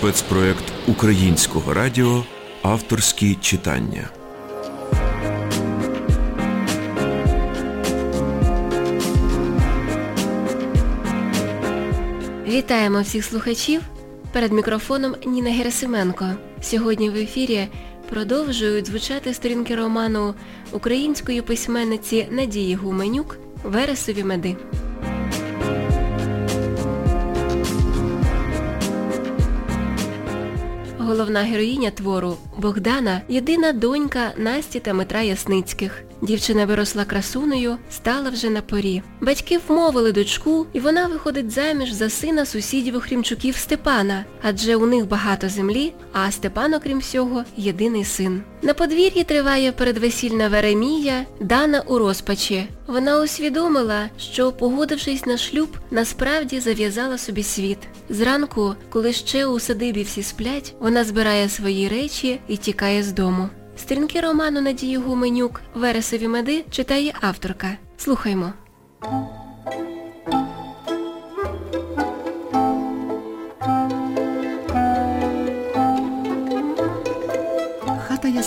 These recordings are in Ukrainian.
спецпроект Українського радіо Авторські читання. Вітаємо всіх слухачів. Перед мікрофоном Ніна Герасименко. Сьогодні в ефірі продовжують звучати сторінки роману української письменниці Надії Гуменюк Вересові меди. Головна героїня твору Богдана єдина донька Насті та Митра Ясницьких. Дівчина виросла красуною, стала вже на порі. Батьки вмовили дочку, і вона виходить заміж за сина сусідів Охрімчуків Степана, адже у них багато землі, а Степан, окрім всього, єдиний син. На подвір'ї триває передвесільна Веремія, Дана у розпачі. Вона усвідомила, що, погодившись на шлюб, насправді зав'язала собі світ. Зранку, коли ще у садибі всі сплять, вона збирає свої речі і тікає з дому. Сторінки роману Надії Гуменюк Вересові меди читає авторка. Слухаймо.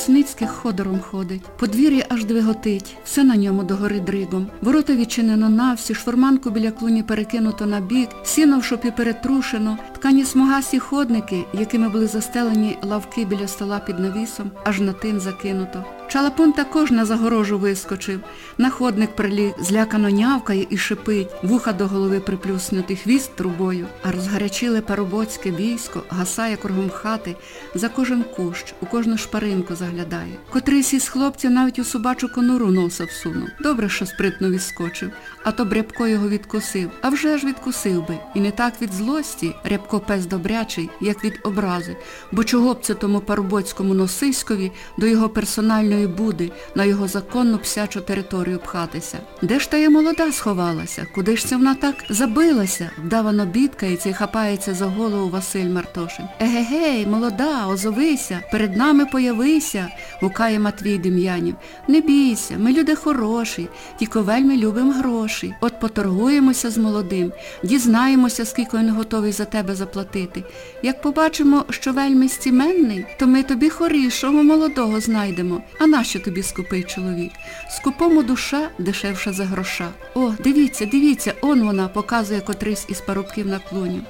Хата ходором ходить, подвір'я аж двиготить, все на ньому догори дригом. Ворота відчинено навсі, шформанку біля клуні перекинуто на бік, сіно в шопі перетрушено, ткані смугасі ходники, якими були застелені лавки біля стола під навісом, аж на тин закинуто. Чалапун також на загорожу вискочив. На ходник приліг, злякано нявкає і шипить, вуха до голови приплюснутий, хвіст трубою, а розгарячиле парубоцьке військо гасає кругом хати, за кожен кущ, у кожну шпаринку заглядає. Котрийсь із хлопців навіть у собачу конуру носа всунув. Добре, що спритно відскочив, а то Рябко його відкусив. А вже ж відкусив би. І не так від злості, Рябко пес добрячий, як від образи. Бо чого б це тому парубоцькому носиськові до його персональної буди на його законну псячу територію пхатися. Де ж та я молода сховалася? Куди ж це вона так забилася? Вдавано бідкається і хапається за голову Василь Мартошин. Егегей, молода, озовися, перед нами появися, гукає Матвій Дем'янів. Не бійся, ми люди хороші, тільки вельми любимо гроші. От поторгуємося з молодим, дізнаємося, скільки він готовий за тебе заплатити. Як побачимо, що вельми стіменний, то ми тобі хорішого молодого знайдемо. А нащо тобі скупий чоловік? Скупому душа дешевша за гроша. О, дивіться, дивіться, он вона показує котрийсь із парубків на клуні.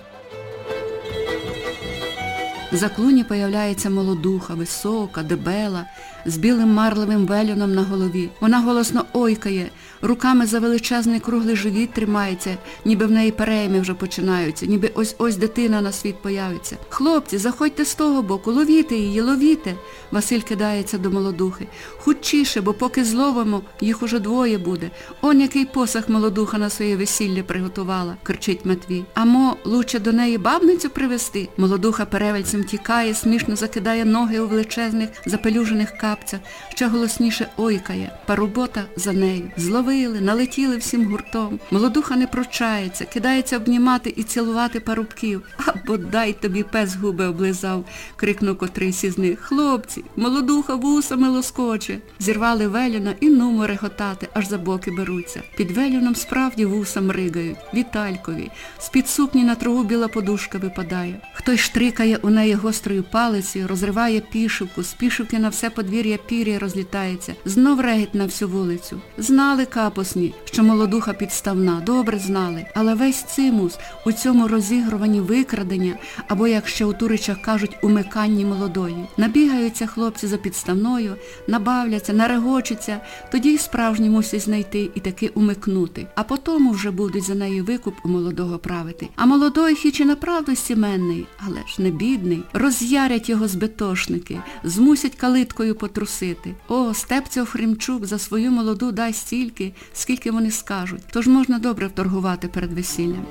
За клуні появляється молодуха, висока, дебела, з білим марливим велюном на голові. Вона голосно ойкає, руками за величезний круглий живіт тримається, ніби в неї перейми вже починаються, ніби ось-ось дитина на світ появиться. Хлопці, заходьте з того боку, ловіте її, ловіте. Василь кидається до молодухи. Хутчіше, бо поки зловимо, їх уже двоє буде. Он який посах молодуха на своє весілля приготувала, кричить Матвій. Амо, лучше до неї бабницю привезти. Молодуха перевельцем тікає, смішно закидає ноги у величезних запелюжених капцях, ще голосніше ойкає. Парубота за нею. Зловили, налетіли всім гуртом. Молодуха не прощається, кидається обнімати і цілувати парубків. А бодай тобі пес губи облизав, крикнув котрийсь із них. Хлопці, молодуха вусами лоскоче. Зірвали велюна і нумо реготати, аж за боки беруться. Під велюном справді вусам ригають. Віталькові. З-під сукні на траву біла подушка випадає. Хтось штрикає у неї гострою палицею, розриває пішивку, з пішивки на все подвір'я пір'я розлітається. Знов регіт на всю вулицю. Знали капосні, що молодуха підставна, добре знали. Але весь цимус у цьому розігруванні викрадення, або, як ще у Туричах кажуть, умиканні молодої. Набігаються хлопці за підставною, набавляться, нарегочуться, тоді й справжні мусять знайти і таки умикнути. А потому вже будуть за нею викуп у молодого правити. А молодой хіч і направду сіменний, але ж не бідний. Роз'ярять його збитошники, змусять калиткою потрусити. О, Степця Хримчук за свою молоду дай стільки, скільки вони скажуть. Тож можна добре вторгувати перед весіллям.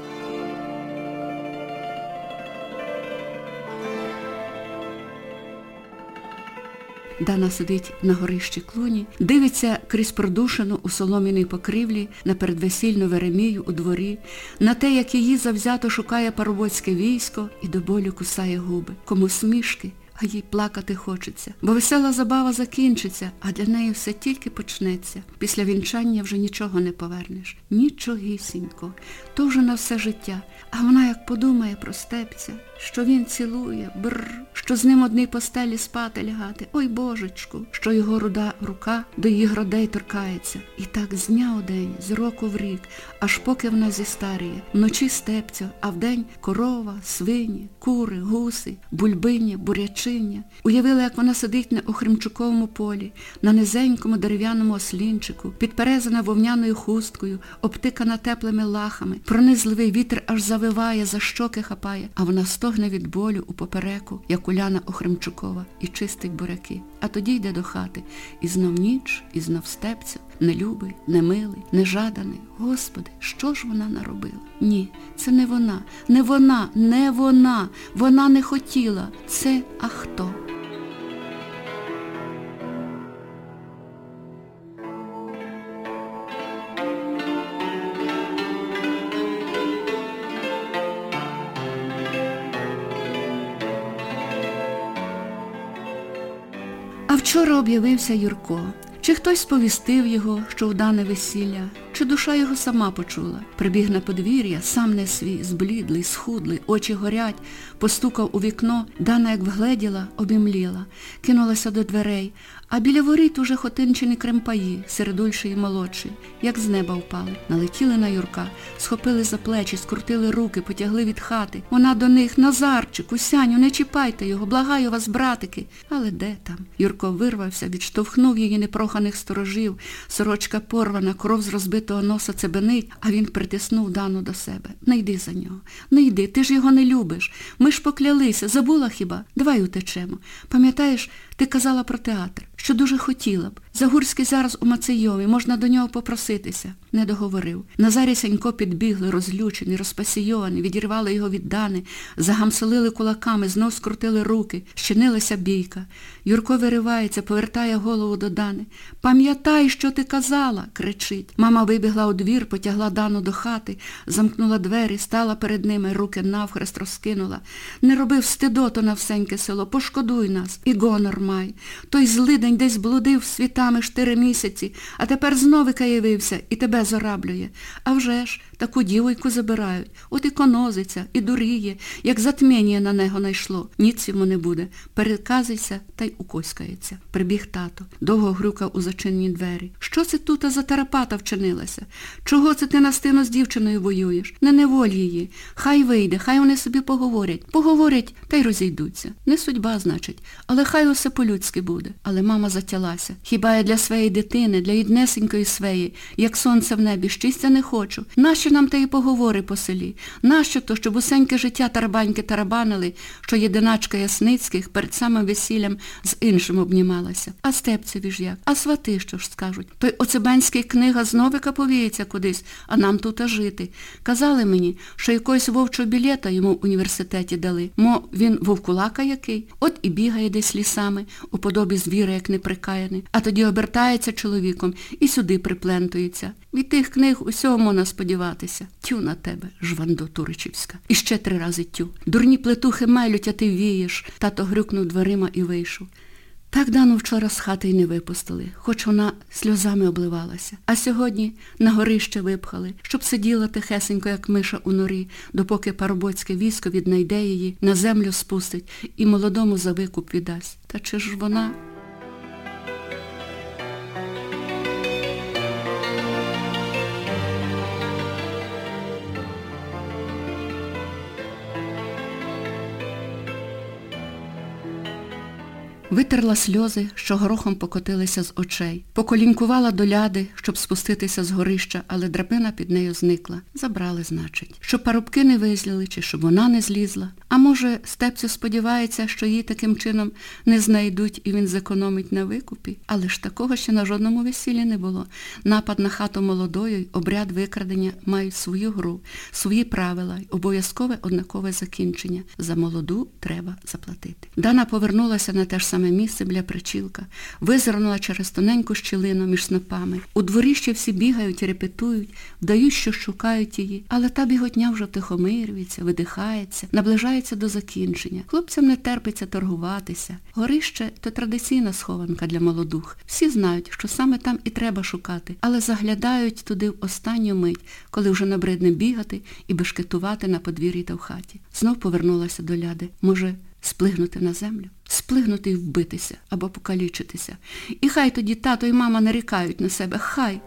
Дана сидить на горищі клуні, дивиться крізь продушину у соломіній покрівлі на передвесільну Веремію у дворі, на те, як її завзято шукає парубоцьке військо і до болю кусає губи. Кому смішки, а їй плакати хочеться. Бо весела забава закінчиться, а для неї все тільки почнеться. Після вінчання вже нічого не повернеш. Нічогісінько. То вже на все життя. А вона як подумає про степця, що він цілує, бр, що з ним одній постелі спати лягати. Ой божечку, що його руда рука до її грудей торкається. І так з дня у день, з року в рік, аж поки вона зістаріє. Вночі степця, а вдень корова, свині, кури, гуси, бульбині, бурячиня. Уявила, як вона сидить на Охримчуковому полі, на низенькому дерев'яному ослінчику, підперезана вовняною хусткою, обтикана теплими лахами, пронизливий вітер аж завиває, за щоки хапає, а вона стогне від болю у попереку, як Уляна Охримчукова, і чистить буряки. А тоді йде до хати. І знов ніч, і знов степця, нелюбий, немилий, нежаданий. Господи, що ж вона наробила? Ні, це не вона, не вона, не вона. Вона не хотіла. Це а хто? А вчора об'явився Юрко. Чи хтось сповістив його, що вдане весілля, чи душа його сама почула. Прибіг на подвір'я, сам не свій, зблідлий, схудлий, очі горять, постукав у вікно, Дана, як вгледіла, обімліла, кинулася до дверей, а біля воріт уже хотинчені кремпаї, середульший і молодший, як з неба впали. Налетіли на Юрка, схопили за плечі, скрутили руки, потягли від хати. Вона до них, Назарчик, Усяню, не чіпайте його, благаю вас, братики. Але де там? Юрко вирвався, відштовхнув її непроханих сторожів, сорочка порвана, кров з розбитого носа цебенить, а він притиснув Дану до себе. Не йди за нього, не йди, ти ж його не любиш. Ми ж поклялися, забула хіба? Давай утечемо. Пам'ятаєш, ти казала про театр, що дуже хотіла б. Загурський зараз у Мацейові, можна до нього попроситися. Не договорив. Назарі Сянько підбігли, розлючені, розпасійовані, відірвали його від Дани, загамселили кулаками, знов скрутили руки, щинилася бійка. Юрко виривається, повертає голову до Дани. Пам'ятай, що ти казала, кричить. Мама вибігла у двір, потягла Дану до хати, замкнула двері, стала перед ними, руки навхрест розкинула. Не робив стидото на всеньке село, пошкодуй нас, і гонор май. Той злидень десь блудив світами штири місяці, а тепер зновика явився і тебе зораблює. А вже ж, таку дівойку забирають. От і конозиться, і дуріє, як затміння на него найшло. Ніц йому не буде. Переказуйся та й укоськається. Прибіг тато, довго грюкав у зачинні двері. Що це тут за тарапата вчинилася? Чого це ти настино з дівчиною воюєш? Не неволь її. Хай вийде, хай вони собі поговорять. Поговорять та й розійдуться. Не судьба, значить, але хай усе по-людськи буде. Але мама затялася. Хіба я для своєї дитини, для єднесенької свеї, як сонце в небі, щастя не хочу. Нащо нам те і поговори по селі? Нащо то, щоб усеньке життя тарабаньки тарабанили, що єдиначка Ясницьких перед самим весіллям з іншим обнімалася? А степцеві ж як? А свати що ж скажуть? Той оцебанський книга зновика повіється кудись, а нам тут жити. Казали мені, що якогось вовчого білета йому в університеті дали. Мо він вовкулака який? От і бігає десь лісами, у подобі звіра, як неприкаяний, а тоді обертається чоловіком і сюди приплентується. Від тих книг усього можна сподіватися. Тю на тебе, жвандо Туричівська. І ще три рази тю. Дурні плетухи мелють, а ти вієш. Тато грюкнув дверима і вийшов. Так Дану вчора з хати й не випустили, хоч вона сльозами обливалася. А сьогодні на горище випхали, щоб сиділа тихесенько, як миша у норі, допоки парубоцьке військо віднайде її, на землю спустить і молодому за викуп віддасть. Та чи ж вона... Витерла сльози, що горохом покотилися з очей. Поколінкувала до ляди, щоб спуститися з горища, але драбина під нею зникла. Забрали, значить. Щоб парубки не визляли, чи щоб вона не злізла. А може, степцю сподівається, що її таким чином не знайдуть і він зекономить на викупі. Але ж такого ще на жодному весіллі не було. Напад на хату молодою обряд викрадення мають свою гру, свої правила й обов'язкове однакове закінчення. За молоду треба заплатити. Дана повернулася на те ж саме саме місце біля причілка, визирнула через тоненьку щілину між снопами. У дворі ще всі бігають репетують, вдають, що шукають її, але та біготня вже втихомирюється, видихається, наближається до закінчення. Хлопцям не терпиться торгуватися. Горище то традиційна схованка для молодух. Всі знають, що саме там і треба шукати, але заглядають туди в останню мить, коли вже набридне бігати і бешкетувати на подвір'ї та в хаті. Знов повернулася до ляди. Може, сплигнути на землю, сплигнути і вбитися або покалічитися. І хай тоді тато і мама нарікають на себе, хай.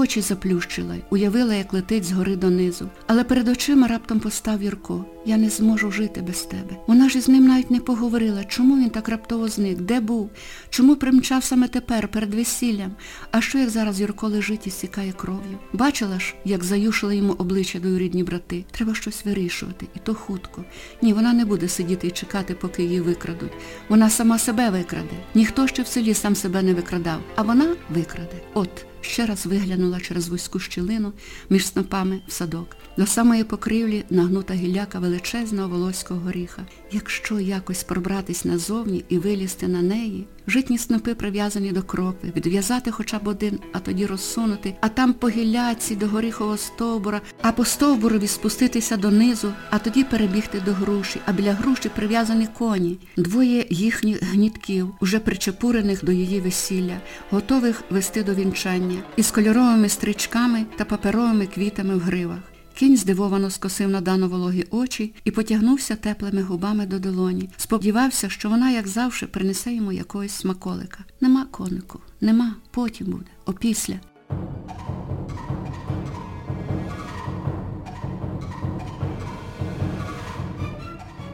Очі заплющила, уявила, як летить згори донизу. Але перед очима раптом постав Юрко. Я не зможу жити без тебе. Вона ж із ним навіть не поговорила, чому він так раптово зник, де був, чому примчав саме тепер, перед весіллям. А що як зараз Юрко лежить і стікає кров'ю? Бачила ж, як заюшили йому обличчя до рідні брати. Треба щось вирішувати, і то хутко. Ні, вона не буде сидіти і чекати, поки її викрадуть. Вона сама себе викраде. Ніхто ще в селі сам себе не викрадав, а вона викраде. От ще раз виглянула через вузьку щілину між снопами в садок. До самої покрівлі нагнута гілляка величезного волоського горіха. Якщо якось пробратись назовні і вилізти на неї, житні снопи прив'язані до кропи, відв'язати хоча б один, а тоді розсунути, а там по гілляці до горіхового стовбура, а по стовбурові спуститися донизу, а тоді перебігти до груші, а біля груші прив'язані коні, двоє їхніх гнітків, уже причепурених до її весілля, готових вести до вінчання, із кольоровими стрічками та паперовими квітами в гривах. Кінь здивовано скосив на дану вологі очі і потягнувся теплими губами до долоні. Сподівався, що вона, як завжди, принесе йому якогось смаколика. Нема конику, нема, потім буде, опісля.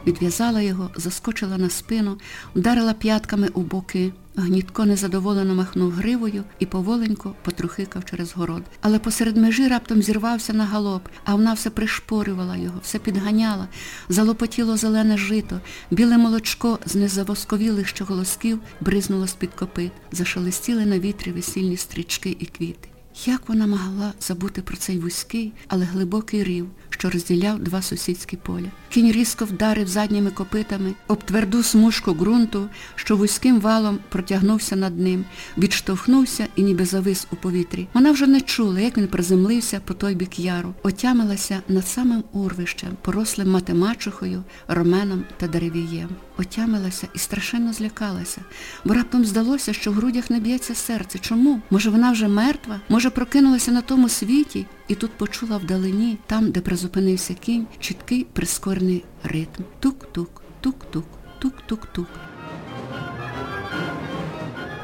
Відв'язала його, заскочила на спину, вдарила п'ятками у боки. Гнітко незадоволено махнув гривою і поволенько потрухикав через город. Але посеред межі раптом зірвався на галоп, а вона все пришпорювала його, все підганяла, залопотіло зелене жито, біле молочко з незавосковілих щоголосків бризнуло з-під копит, зашелестіли на вітрі весільні стрічки і квіти. Як вона могла забути про цей вузький, але глибокий рів, що розділяв два сусідські поля? Кінь різко вдарив задніми копитами об тверду смужку ґрунту, що вузьким валом протягнувся над ним, відштовхнувся і ніби завис у повітрі. Вона вже не чула, як він приземлився по той бік яру, отямилася над самим урвищем, порослим матемачухою, роменом та деревієм. Отямилася і страшенно злякалася, бо раптом здалося, що в грудях не б'ється серце. Чому? Може, вона вже мертва? Може, прокинулася на тому світі і тут почула вдалині, там, де призупинився кінь, чіткий прискорений ритм. Тук-тук, тук-тук, тук-тук-тук.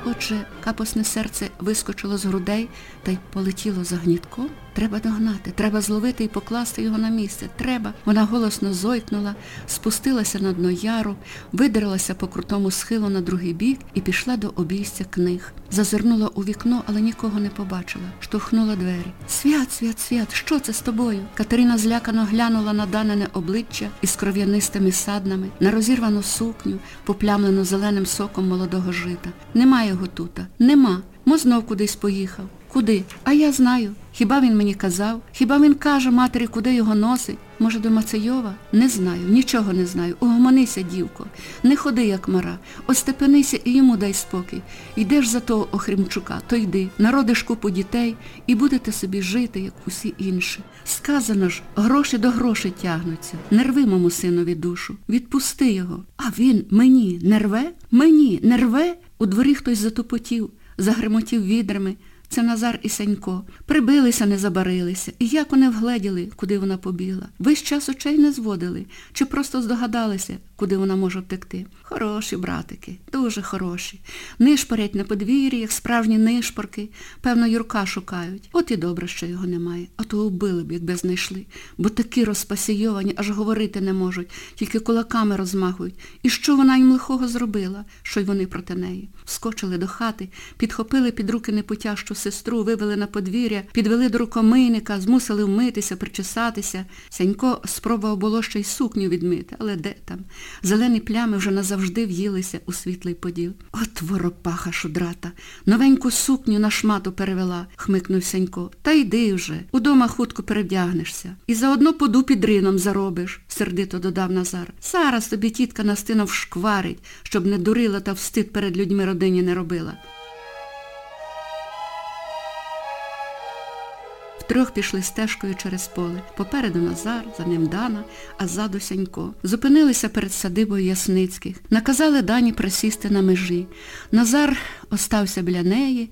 Отже, капосне серце вискочило з грудей та й полетіло за гнітком. Треба догнати, треба зловити і покласти його на місце. Треба. Вона голосно зойкнула, спустилася на дно яру, видерлася по крутому схилу на другий бік і пішла до обійстя книг. Зазирнула у вікно, але нікого не побачила. Штовхнула двері. Свят, свят, свят, що це з тобою? Катерина злякано глянула на данене обличчя із кров'янистими саднами, на розірвану сукню, поплямлену зеленим соком молодого жита. Нема його тута. Нема. Мо знов кудись поїхав. Куди? А я знаю. Хіба він мені казав? Хіба він каже матері, куди його носить? Може, до Мацейова? Не знаю, нічого не знаю. Угомонися, дівко. Не ходи, як мара. Остепенися і йому дай спокій. Йдеш за того Охримчука, то йди, народиш купу дітей і будете собі жити, як усі інші. Сказано ж, гроші до грошей тягнуться. Не рви мому синові душу. Відпусти його. А він мені не рве? Мені не рве? У дворі хтось затопотів, загремотів відрами. Це Назар і Санько. Прибилися, не забарилися. І як вони вгледіли, куди вона побігла. Весь час очей не зводили, чи просто здогадалися, куди вона може втекти. Хороші, братики, дуже хороші. Нишпорять на подвір'ї, як справжні нишпорки. Певно, Юрка шукають. От і добре, що його немає. А то убили б, якби знайшли. Бо такі розпасійовані, аж говорити не можуть, тільки кулаками розмахують. І що вона їм лихого зробила, що й вони проти неї? Скочили до хати, підхопили під руки непутящу сестру вивели на подвір'я, підвели до рукомийника, змусили вмитися, причесатися. Сянько спробував було ще й сукню відмити, але де там? Зелені плями вже назавжди в'їлися у світлий поділ. От воропаха шудрата. Новеньку сукню на шмату перевела, хмикнув Сянько. Та йди вже, удома хутко перевдягнешся. І заодно поду під рином заробиш, сердито додав Назар. Зараз тобі тітка Настина вшкварить, щоб не дурила та встид перед людьми родині не робила. Втрьох пішли стежкою через поле. Попереду Назар, за ним Дана, а ззаду Сянько. Зупинилися перед садибою Ясницьких. Наказали Дані присісти на межі. Назар остався біля неї,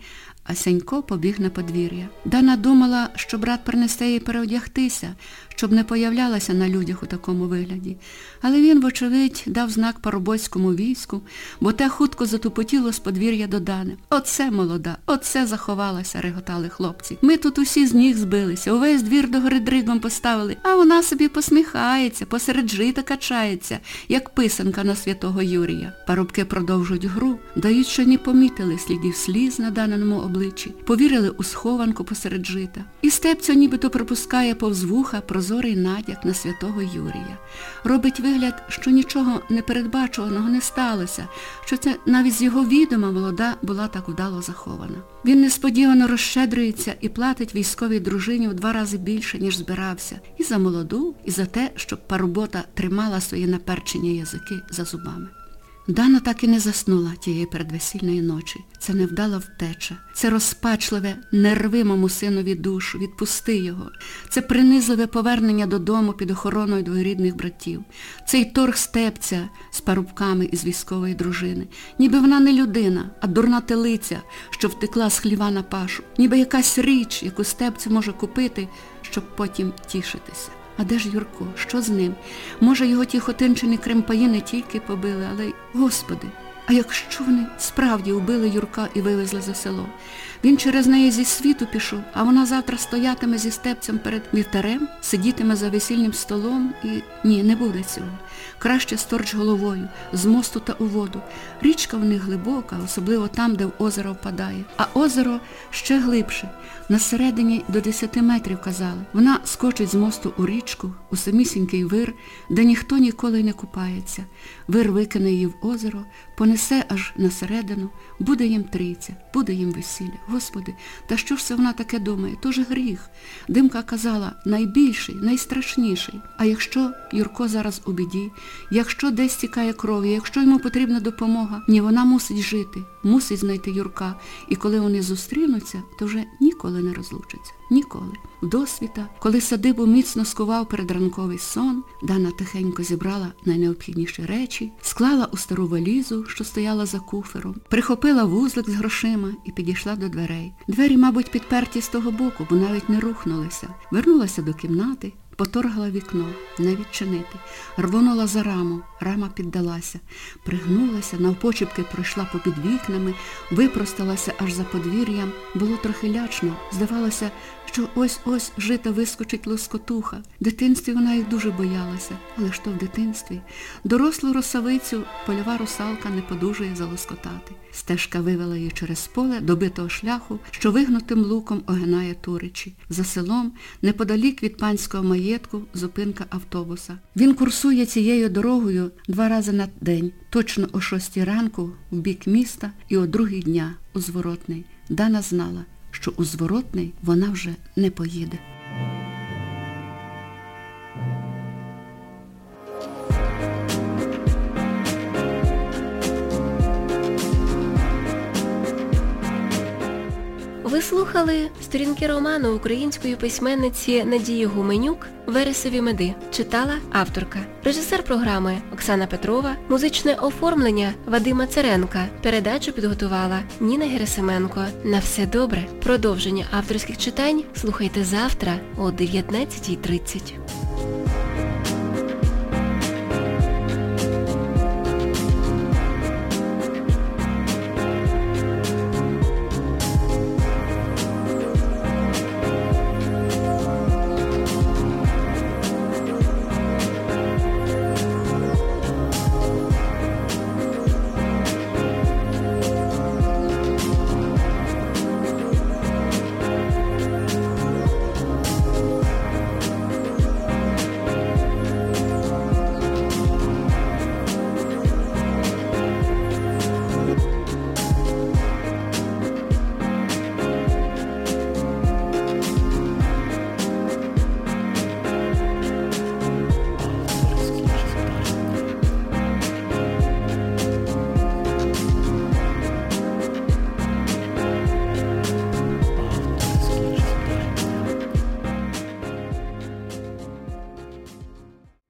а Сянько побіг на подвір'я. Дана думала, що брат принесе їй переодягтися, щоб не появлялася на людях у такому вигляді. Але він, вочевидь, дав знак парубойському війську, бо те хутко затупотіло з подвір'я до Дани. Оце молода, оце заховалася, реготали хлопці. Ми тут усі з ніг збилися, увесь двір до гори дригом поставили, а вона собі посміхається, посеред жита качається, як писанка на святого Юрія. Парубки продовжують гру, дають, що не помітили слідів сліз на даному обличчі, повірили у схованку посеред жита. І степця нібито пропускає повз вуха прозорий надяк на святого Юрія. Робить вигляд, що нічого непередбачуваного не сталося, що це навіть з його відома молода була так вдало захована. Він несподівано розщедрюється і платить військовій дружині в два рази більше, ніж збирався. І за молоду, і за те, щоб парубота тримала свої наперчені язики за зубами. Дана так і не заснула тієї передвесільної ночі. Це невдала втеча. Це розпачливе, нервимому синові душу, відпусти його. Це принизливе повернення додому під охороною двоюрідних братів. Цей торг степця з парубками із військової дружини. Ніби вона не людина, а дурна телиця, що втекла з хліва на пашу. Ніби якась річ, яку степця може купити, щоб потім тішитися. А де ж Юрко? Що з ним? Може, його ті хотинчини кремпаї не тільки побили, але й... Господи, а якщо вони справді убили Юрка і вивезли за село? Він через неї зі світу пішов, а вона завтра стоятиме зі степцем перед вівтарем, сидітиме за весільним столом і... Ні, не буде цього. Краще сторч головою, з мосту та у воду. Річка в них глибока, особливо там, де в озеро впадає. А озеро ще глибше. На середині до 10 метрів казали. Вона скочить з мосту у річку, у самісінький вир, де ніхто ніколи не купається. Вир викине її в озеро, понесе аж на середину, буде їм трійця, буде їм весілля. Господи, та що ж це вона таке думає? То гріх. Димка казала, найбільший, найстрашніший. А якщо Юрко зараз у біді, якщо десь тікає крові, якщо йому потрібна допомога, ні, вона мусить жити, мусить знайти Юрка. І коли вони зустрінуться, то вже ніколи не розлучаться. Ніколи. Досвіта, коли садибу міцно скував передранковий сон, Дана тихенько зібрала найнеобхідніші речі, склала у стару валізу, що стояла за куфером, прихопила вузлик з грошима і підійшла до дверей. Двері, мабуть, підперті з того боку, бо навіть не рухнулися. Вернулася до кімнати, поторгала вікно, не відчинити. Рвонула за раму, рама піддалася. Пригнулася, навпочепки пройшла попід вікнами, випросталася аж за подвір'ям. Було трохи лячно. Здавалося, що ось-ось жита вискочить лоскотуха. В дитинстві вона їх дуже боялася. Але ж то в дитинстві? Дорослу росавицю польова русалка не подужує залоскотати. Стежка вивела її через поле до битого шляху, що вигнутим луком огинає туричі. За селом, неподалік від панського маєтку, зупинка автобуса. Він курсує цією дорогою два рази на день, точно о шостій ранку, в бік міста і о другий дня, у зворотний. Дана знала, що у зворотний вона вже не поїде. Слухали сторінки роману української письменниці Надії Гуменюк Вересові меди. Читала авторка. Режисер програми Оксана Петрова, музичне оформлення Вадима Церенка. Передачу підготувала Ніна Герасименко. На все добре. Продовження авторських читань слухайте завтра о 19.30.